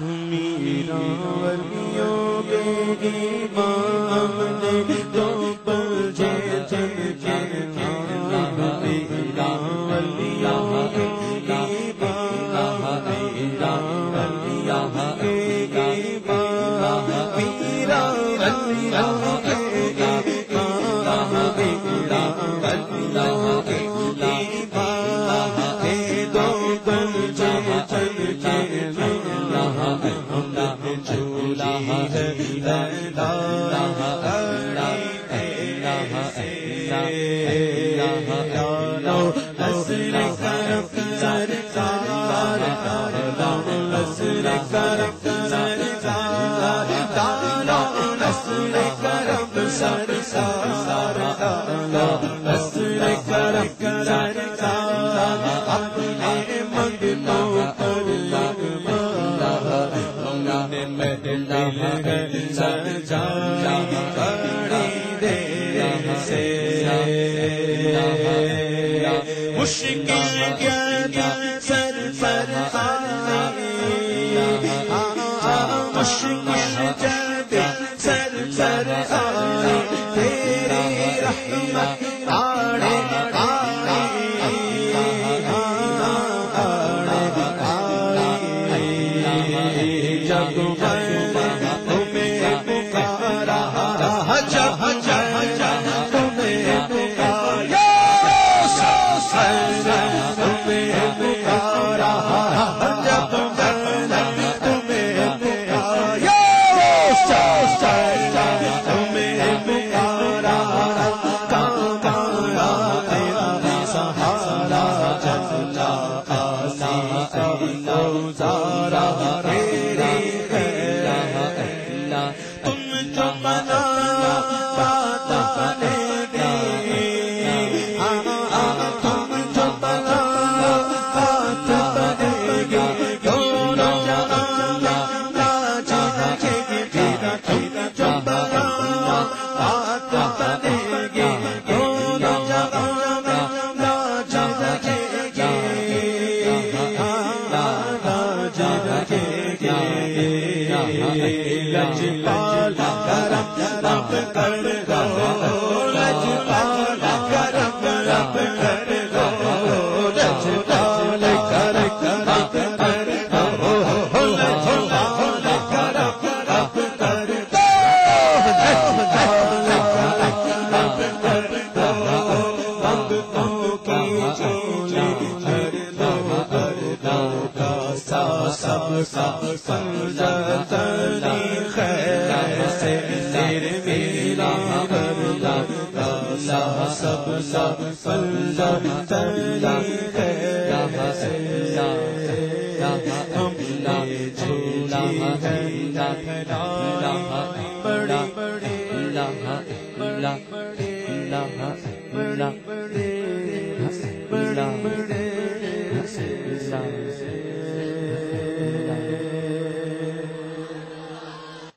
میرا ولیوں کے امام نے سارا سارا سارا سارا مشکل کیا سر سر مشکل جب سر سر آئے تیری رحمت سر لجپال کرم رب کر دو لجپال کرم رب کر دو لجپال کرم کر دو لجپال کرم رب کر دو رب کر دو بندوں کی چولی سب سب سمجھا تنی خیر سے تیرے میرا بھر سا سب سب سمجھا تنی خیر سے ہم نے